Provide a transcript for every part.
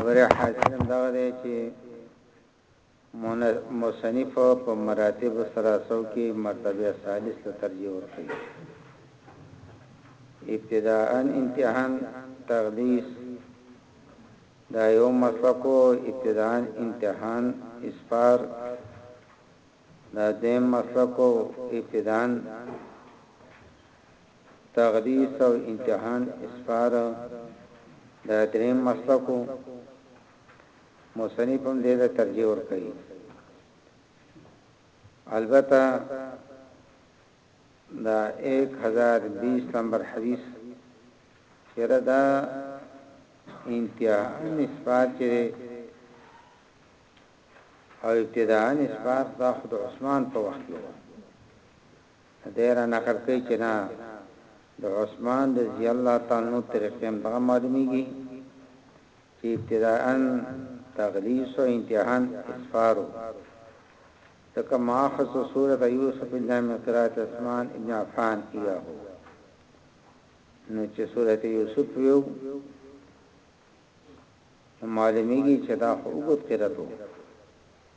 خبره حاصل هم دا ده چې مصنف په مراتب سره سو کې مرتبه ثالث ته ترجیح ورکړي ابتداء امتحان تغلیظ دا یو مسلکو ابتداء امتحان اسفار دا دیم مسلکو ابتداء تغدیس او امتحان اسفار د دریم مسلک و، مصنف هم دې ته ترجیح ورکوي، البته د ایک هزار بیس نمبر حدیث چېرې دا امتحان اسفار چې دی او ابتداء اسفار دا خود عثمان په وخت کې و، دی را نقل کوي چې نه د عثمان رضی الله تعالی عنه طریقه هم دغه معلومیږي چې ابتداءا تغلیص او انتهاء اسفار ځکه ماخذ سورۃ یوسف الله من قرات عثمان ابن عفان ایاه نو چې سورته یوسف ویو معلومیږي چې دا خو وګت قراتو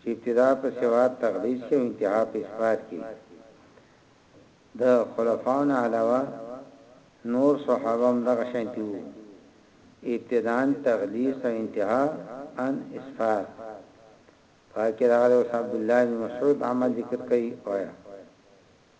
چې ابتدا په سواد تقلید کښې او انتها په اثبات کښې د خلفاؤ نه علاوه نور صحابه هم دغه شانتې وو ابتداء تقلید او انتها ان اثبات پاکې راغلې اوس عبدالله بن مسعود عمل ذکر کوي وایا.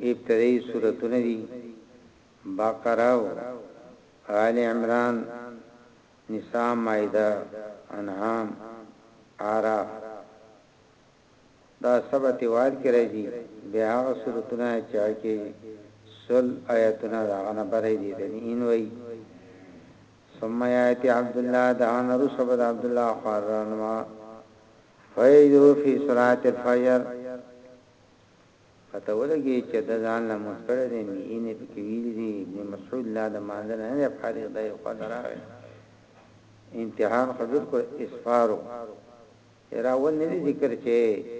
ابتدايي سورتونه دي، بقره، آل عمران، نساء، مائده، انعام، اعراف. دا سبع طوال کې راځي، بیا هغه سورتونه چې هغه کې سل آیتونه د هغه نه بره دي تنعین وايي. ثم یاتی عبدالله، د هغه نه وروسته به د عبدالله خوار رانما فیجر فی صلاة الفجر پته ولګی چه ده ځان لمونځ کړی دی میی نه پکی ویلی دی ابن مسعود لا د مانځه نه دی فارغ دی یو خواته راغی امتحان خو بلکل اسفار وو چه را اول ندی ذکر چه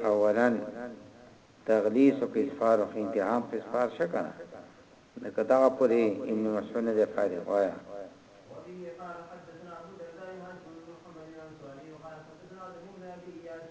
اولا تغلیس او که اسفار وو خو امتحان خو اسفار شه کنه ځکه دغه پوری ابن مسعود نه دی فارغ وایه. وبه قال حدثنا ابو الدرداء هاشم بن محمد الانصاري قال حدثنا عبد المؤمن بن ابي اياس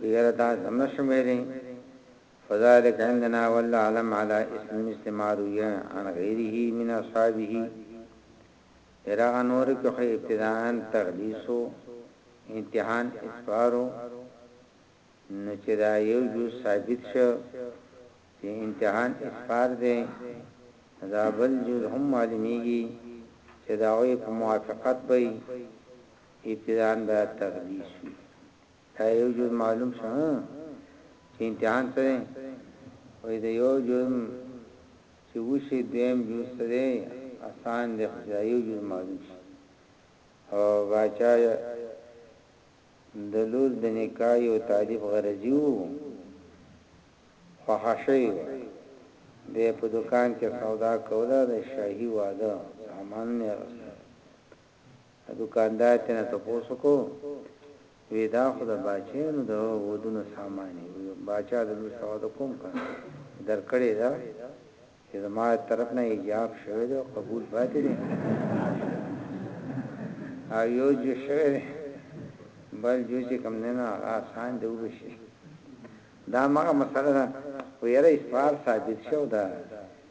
وی یاره دا زه نشم ویلی فذلک عندنا والله اعلم علی اسم مثل ما روی عن غیره من اصحابه ډیر هغه نور کې خو ابتداءا تغلیص او امتحان اصرار نو چې دا یو جو ثابت شو چې امتحان اصرار دی دا بل جز هم معلومیږي چې دا وی په موافقت به ابتداء به تغلیص وي دا یو جز معلوم شو چې امتحان څه دی وای دا یو جز چې وشي دویم جز څه دی آسان دی خو دا یو جز معلوم شي او باچا د لور د نکاح یو طالب غرضی وو خوښشي د په دکان کې سودا کوله د شاهي واده سامان نه راځي د دوکاندار ترنه تپوس وکړو وی دا خو د باچايانو د ودونو سامان يي وی باچا د لور سواد کوم کار درکړي ده چي زما د طرف نه ايجاب شوي ده او قبول پاتي دي او يو جو شوي ده بل جو چي کم نه نه هغه آسان دی وبشي دا مغه مسله ده ويره اسفار ثابت شو ده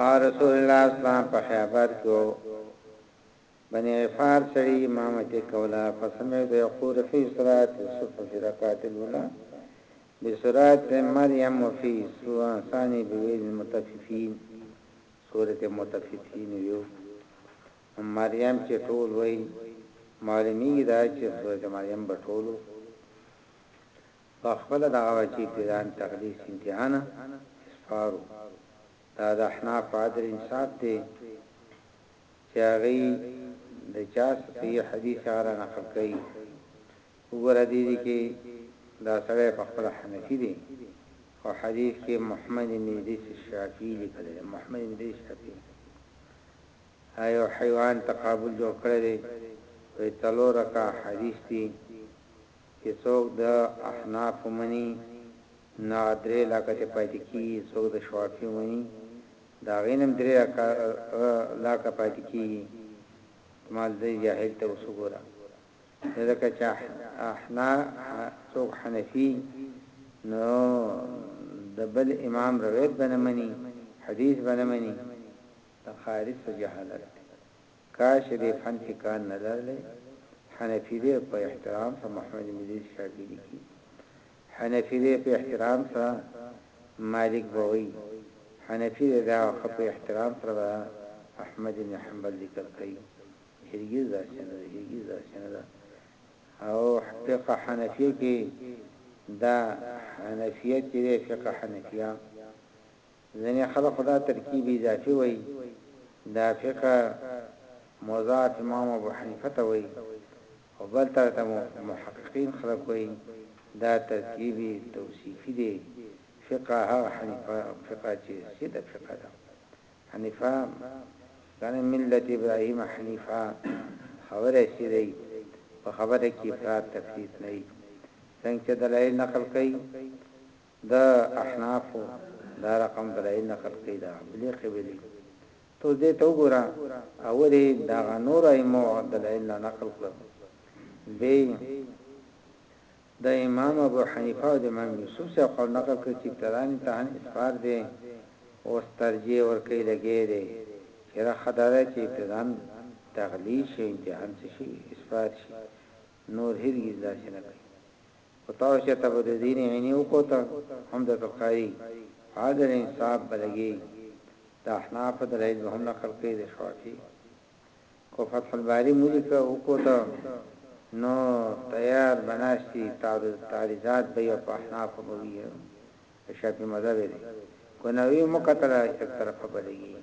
او رسول الله اسلام په خیبر کې وو بني غفار سړي امامتي کولا فسمعت يقول في صلاه الصبح في ركعه الاولى بسورات مريم وفي سوره ثاني بويل المتففين سوره متففين ويو مريم چې ټول وای معلومیږي دا چې سوره مريم بټولو په خپله دغه وچې پیران تقدیس انتها نه سپارو دا د احنافو عدل انصاف دی چې هغوی د چا صحیح حدیث هغه را نقل کوي وګوره دې دې کې دا سړی په خپله حنفي دی خو حدیث کې محمد بن ادریس الشافعي لیکلی دی محمد بن ادریس شافعي دا یو حیوان تقابل جوړ کړی دی وایي څلور رکعه حدیث دی چی څوک د احناف ومنی نه دری لاکته پاتی کیږی څوک د شوافی ومنی د هغی نه هم دری لاکه پاتی کیږی کمال دی جاهل ته اوس وګوره نو ځکه چی احنا څوک حنفی نو د بل امام روایت به نه منی حدیث به نه منی دا خالص جهالت دی. کاش چې دې فن کې کار نه لرلای حنفي ډېر په احترام سره محمد مدیر شاګي لیکي حنفي دې په احترام سره مالک به وایي حنفي دې دا وخت په احترام سره به احمد ابن حنبل ذکر کوي هرګیز داسې نه ده هرګیز داسې نه ده او فقه حنفیه کې دا حنفیه چې فقه حنفیه ځینې خلک خو دا ترکیب اضافي وایي، دا فقه مضاف امام ابوحنیفه ته وایي، خو بل طرح ته محققین خلک وایي، دا ترکیب توصیفي دی، فقه هغه حنیفه فقه چې سیده فقه ده، حنیفه ګنې ملت ابراهیم حنیفا خبره سیده وي، په خبره کې افراط تفریط نه وي، څنګه چې دلایل نقل کوي. د احنافو دا رقم دلائل نقل کړي د حنبلي قبيلي ته اوس دې ته وګوره اول يې د هغه نورو ائمو دلائل نه نقل کړل بيا يې د امام ابو حنيفه او د امام يوسف صاحب قول نقل کړ چې ابتداً تهن اسفار دی اوس ترجيح ورکوي لګی دی چې رخه دا ده چې ابتداً تغليظ شي امتحان څه شي اسفار شي نور هرګز داسې نه کوي خو تاسو چه ته بدودين عيني وکوته هم درته ښکاري عدل انصاف به لګيږي د احنافو دلايل به هم نقل کوي د شوافي که فتح الباري مو ليکه وکوته نو تيار به ناست وي تعريضات به يو په احنافو به وي د شافي مذهب دی که نووي مو کتله يک طرفه به لګيږي.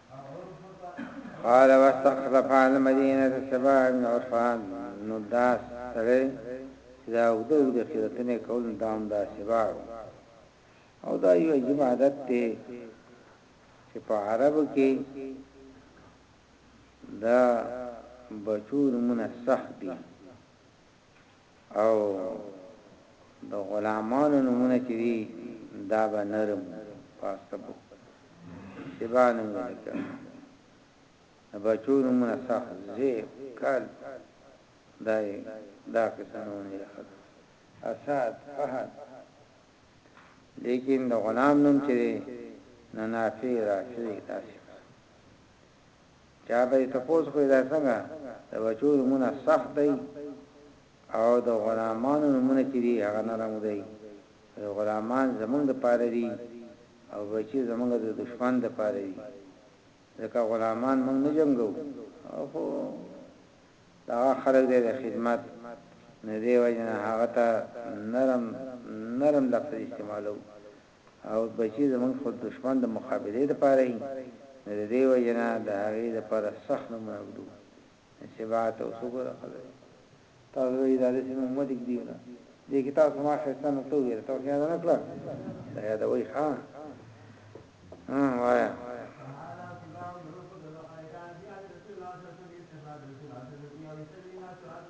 قال واستخلف على المدينه سبا بن عرفان نو دا سړی چې دا اوږده اوږده قیرتونه یې کول نو دا هم دا سبا و او دا یو عجیب عادت دی چې په عربو کې دا بچو نمونه سخت دي او د غلامانو نومونه چې وي دا به نرم پاسته بو سبا نوم لکه د بچو نومونه صح زی کال دای دا قسم نومونه لکه اساد فهد لیکن د غلام نوم چې نه نافع رافع داسې چا ته یې تپوس وکړئ دا څنګه د بچو نومونه سخت دی او د غلامانو نومونه چې دي هغه نرم دی نو غلامان زموږ د پاره دي او بچي زموږ د دشمن د پاره دي ځکه غلامان موږ نه جنګو خو دا خلک دې د خدمت نه دی وجنه هغه ته نرم نرم لفظ استعمالو اوس به چي زموږ خپل دښمن د مقابلې لپاره يي نو د دې وجې نه د هغې لپاره سخت نومونه ږدو انسباع ته اوس وګوره قدر ته تاسو به وي دا داسي نوم مه لیږدي او نه دې کي تاسو ما ښايسته نکته وويله تاسو ياده نه کړه دا يادوي ښه هم وايه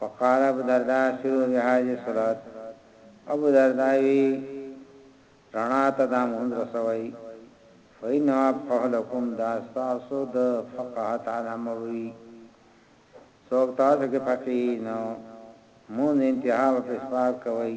فقال ابو الدرداء اسروا بهذه الصلاه ابو الدرداء وی رڼا ته دا مونږ رسوي فإنه افقه لكم دا تاسو د فقاهت علامه وی څوک تاسو کې فقيه نو مونږ انتها په اسباب کوي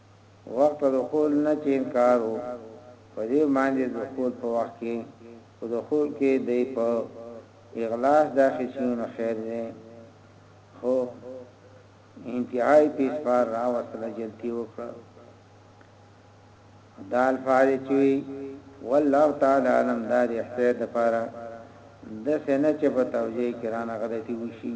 وقت دخول نه چې انکار وو په دې باندې دخول په وخت کې په دخول کې دی په اغلاس داخل شي نو خیر دی خو انتهای په اسفار راوصله جلتی وکړه دا الفاظ چوي والله تعالی علم دار احتیاط لپاره د سنه چې په توجیه کرانه غلطي وشي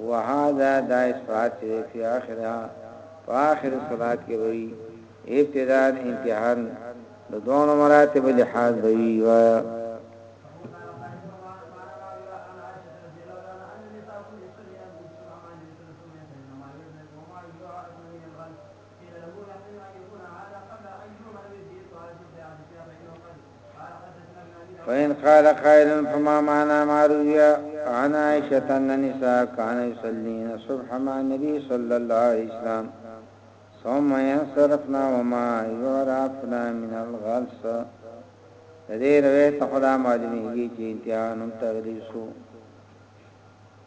وهذا دا اثبات چه دی فی آخرها په آخر صلات کې به وی ابتداء انتهاء د دونو مراتب لحاظ به وی و فإن قال قائل فما معنى ما روي عن عائشة أن النساء كان يصلين سبحان مع النبي صلى الله عليه وسلم ثم ينصرفنا وما يعرفنا من الغلس دې روایت خدا معلومیږي چې امتحانم تغلیسو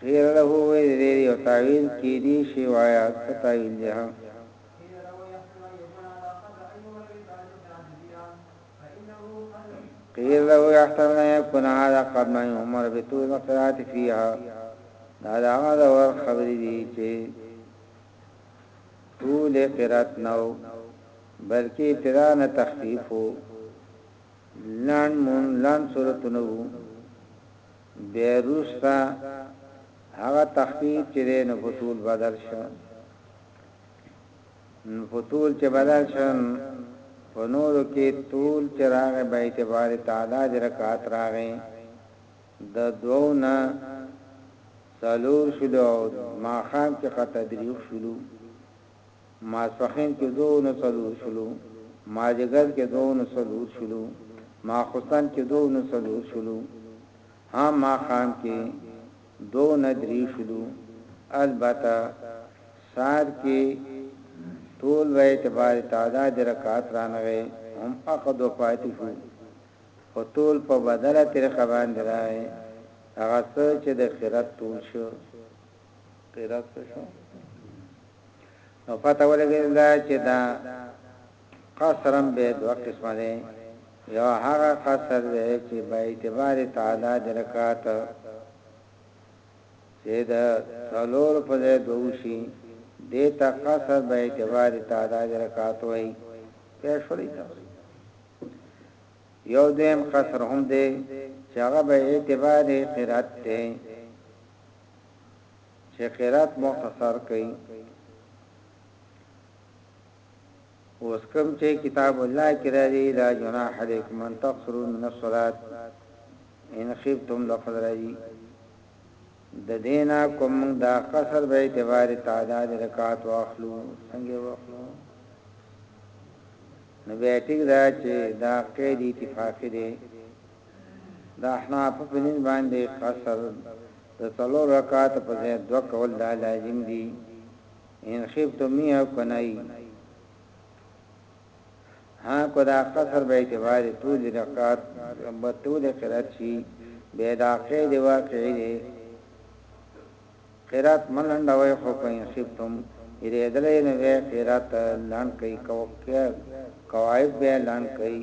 قیل له ویل دی یو تاویل کی دی شی وایه څه تاویل دی ها. قیل له یحتمل ان یکون هذا قبل ان یؤمر بطول القراءة فیها دا دا هغه دور خبری دی چی طول قرات نو بلکی ابتداء نه تخفیف وو لنډ مون لنډ صورتونه وو بیا روستا هغه تخفیف چې دی نو په طول بدل شو نو په طول چې بدل شو په نورو کې طول چې راغې به اعتبار تعداد رکعات راغې د دوو نه سلور شلو او ماخام کې قطع دریو شلو ماسپښين کې دوه نه څلور شلو، مازيګر کې دوه نه څلور شلو، ماخوستن کې دوه نه څلور شلو، ها ماښام کې دوه نه درې شلو، البته سهار کې ټول به اعتبار تعداد رکعت رانغی هم هغه دوه پاتې شو، خو ټول په بدله طريقه باندې راغی، هغه څه چې د قرت ټول شو. قرات شو نو پته ولګی دا چې دا قصرم به دوه قسمه دی یو هغه قصر دی چې په اعتبار تعداد رکعات چې دا څلور په ځای دوشي دیتا قصر به اعتبار تعداد رکعات وای په شوري تاسو یو دیم قصر هم دی چې هغه به اعتبار قرات دی چه قرات مختصر کړي اوس کوم چه کتاب الله کې راځي لا جناح علیکم ان تقصروا من الصلاه ان خفتم لفظ راځي د دینا کوم دا قصر به اعتبار تعداد رکعات واخلو څنګه واخلو نو به ټیک دا چې دا قید اتفاقی دی د احنافو په نس باندې قصر د څلور رکعات په ځای دوه کول دا لازم دي ان خفت میه کنای ها کو دا قصر به اعتبار طول رکعات به طول قرات شي به دا قید واقع دی قرات ملنډ وای خو په ان خفتم یری دلې نه وی قرات لان کوي کوکه قواعد به لان کوي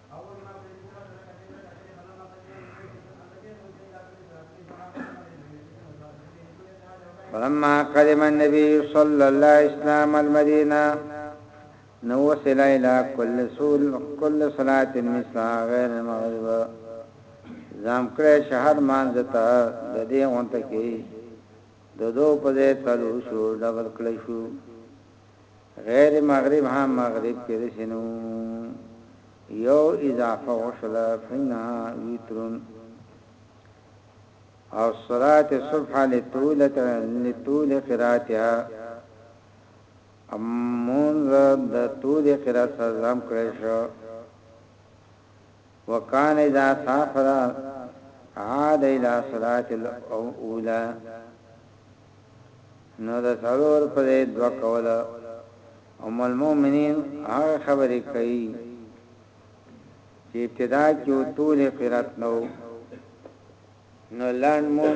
فلما قدم النبي صلى الله عليه وسلم المدينه نو وصل الى كل سول كل صلاه مثل غير المغرب زم کړه شهر مانځتا د دې اونته کې د دو په دې تلو شو ډبل کړی شو غیر مغرب هم مغرب کیدای شی نو یو اضافه وشوله فانها ویترون او صلات صبح لطولت لطول قراتها امون د طول قرات سره زم کړی شو وکانه اذا سافر عاد الى صلات الاولى نو د څلور په ځای دوه کول ام المؤمنین هغه خبرې کوي چې ابتدا کې او طول قرات نو نو لان مو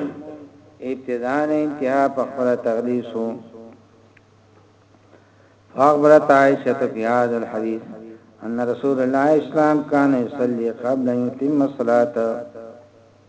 ابتدا نه انتها په خپل تغلیسو فاخبرت عائشه في هذا الحديث ان رسول الله اسلام كان يصلي قبل ان يتم الصلاه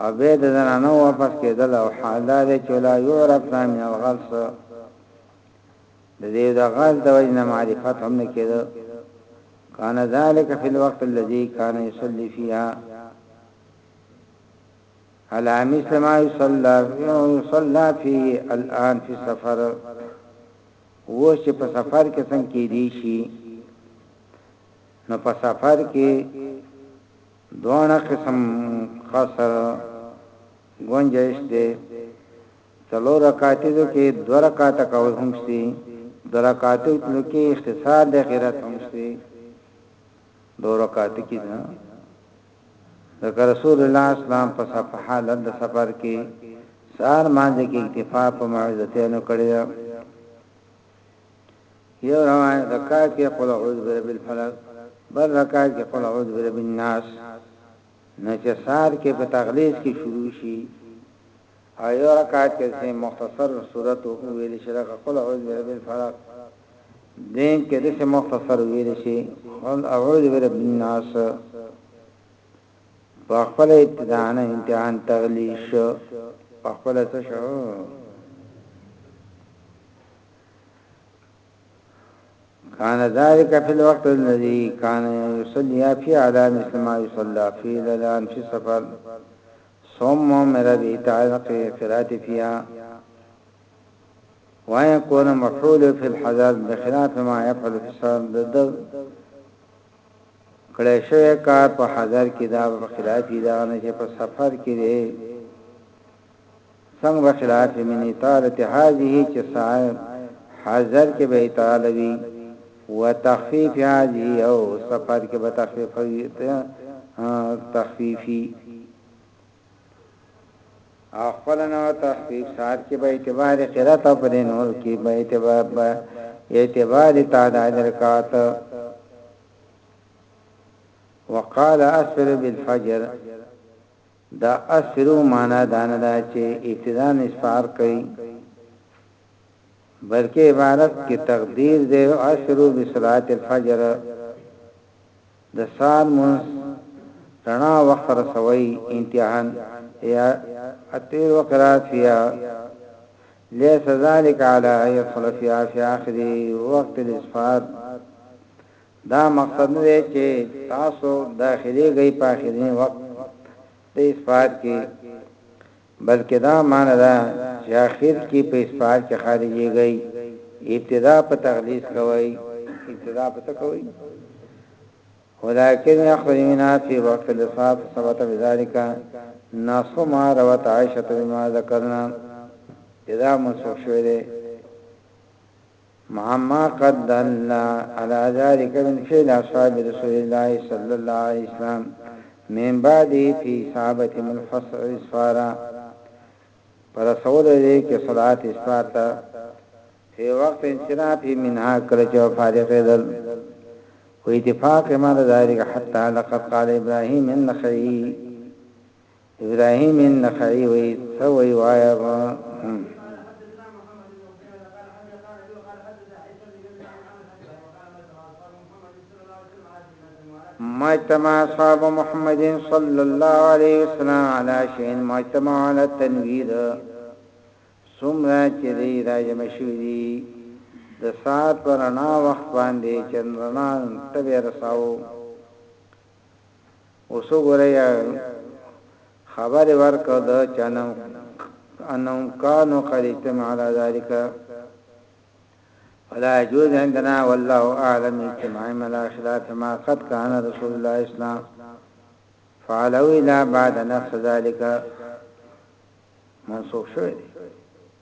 او بیا د زنانو واپس کېدل او حال دا دی چې لا یعرفنا من الغلس د دې د غلط د وجنه معرفت هم نه کېده کان ذالک فی الوقت الذی کان یصلی فیها علا مثل ما یصلی فی الان فی سفر و چې په سفر کې څنګه کې دی شي نو په سفر کې دواړه قسم قصر ګنجایش دی څلور رکعاتیزو کې دو رکعاته کول هم شي دو رکعاتیزو کې اختصار د قرات هم شي دو رکعات کې نه ذکر رسول الله اسلام په صفحه لند سفر کې سار مانځ کې اکتفا په معوذتینو کړی يو روايت رکعت کې قل اعوذ برب الفلق بل رکعت کې قل اعوذ برب الناس نه چې سار کې په تغلیظ کې شروع شي او یو رکعت کې سه مختصر صورت او ویل شي لکه قل اعوذ برب الفلق دین کې دسه مختصر ویل شي قل اعوذ برب الناس په خپل ابتداء نه امتحان تغلیش په خپل څه شو کان ذالک فی الوقت الذی کان یصلی فی علی مثل ما یصلی فی لدان فی سفر ثم مر بی تعلق قرات فیها ويكون مفعول فی الحضر بخلاف ما يفعل فی السفر کړه شوی کار په حضر کې دا په خلاف دا نه چې په سفر کې دی څنګه به خلاف من اطالت هذه چې صاحب حضر کې به اطاله وي وتخفيف هذه او سفر کې به تخفيف وي تخفيفي اخفلنا تخفيف سات کې به اعتبار قرات او پر نور کې به اعتبار به اعتبار تعداد رکعات وقال اسفل بالفجر د اسرو معنی دا نه ده چې ابتدا نه اسفار کوي بلکه عبارت کې تقدیر دی اسرو بصلات الفجر د سار منس رڼا وخت رسوي انتهان یا اتیر وقرات فیا ليس ذلك على يدخل فيها في آخر وقت الاسفار دا مقصد نه دی چې تاسو داخلېږئ په اخرني وخت د اثبات کې، بلکې دا معنی ده چې اخر کې په اثبات کې خارجېږئ، ابتدا په تغلیظ کوئ، ابتدا په څه کوئ؟ ولكن يخرج منها في وقت الإصحاب ثبت بذلك نص ما روت عائشة بما ذكرنا ابتدا منسوخ شوی دی معما قد دل علی ذلک من فعل اصحاب رسول الله صلی الله علیه وسلم من بعده فی اصابتهم الفصل اسفار په رسولو دی کې صلات اسفار ته فی وقت انصراف منها کله چې فارغېدل واتفاق ما ذلك حتى لقد قال ابراهيم النخعي ابراهیم النخعی وایي، څه وایي وایه به هم. ماجتمع اصحاب محمد صلی الله علیه وسلم علی شین ماجتمع علی تنویر سمرا چې دی راجم شوی دی د سات پر رڼا وخت باندې چندرنا تبه رساو اوس وګورئ خبر یې ورکړ د چا نه انهم کانو قد اجتمع على ذلك فلا يجوز عندنا والله اعلم اجتماع ملا خلاف ما قد كان رسول الله اسلام فعلوا الى بعد نفس ذلك منسوخ شوی دی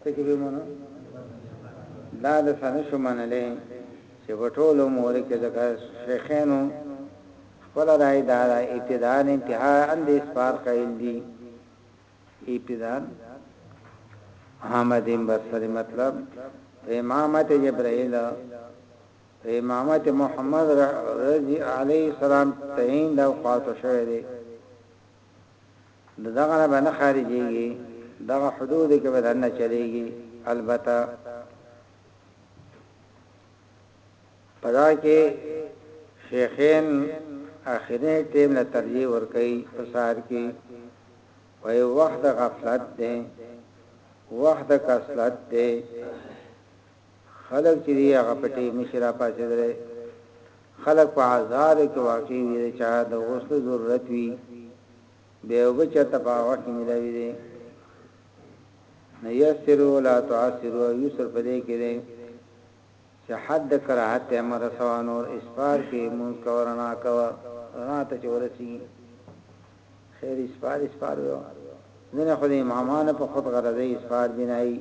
پکې به مونږ دا د سنه شو منلې چې په ټول امور کې د شیخینو خپل راي دا د ابتداء انتها اند اسفار قائل دي ابتداء احمد بصری مطلب امامت جبرائیل امامت محمد رضی علیه السلام تعین دا خاطر شوی دی د دغه نه به نه خارجیږي دغه حدود کې به دنه چلیږي البته پدا کې شیخین اخري ټیم له ترجیح ور کوي په سار کې وای وخت غفلت دی وخت کسلت دی خلک چې دي هغه په ټیم نشي راپاڅېدلی، خلک په آزارو کې واقع وي، د چا د غسل ضرورت وي، بیا اوبه چېرته په هغه وخت کې ملاوي دي، نو یسرو لا تعسرو او یسر په دې کې دی چې حد د کراهت ته مه رسوه، نور اسفار کې لمونځ کوه، رڼا کوه، رڼا ته چې ورسېږي خیر اسفار اسفار وي، ځینې خو د امامانو په خود غرضۍ اسفار بنایي.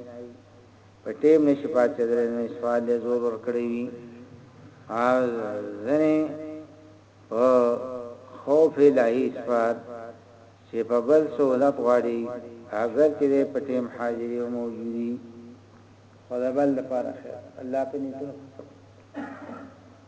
په ټيم نشي پاڅيدلی نو اسفال دی زور ورکړی وي او ځنی په خوف الهي اسفال چي په بل سهولت غواړي اګر چي دی په ټيم حاضري او موجودي خو د بل لپاره خير الله په نيتونو خو څه کوي.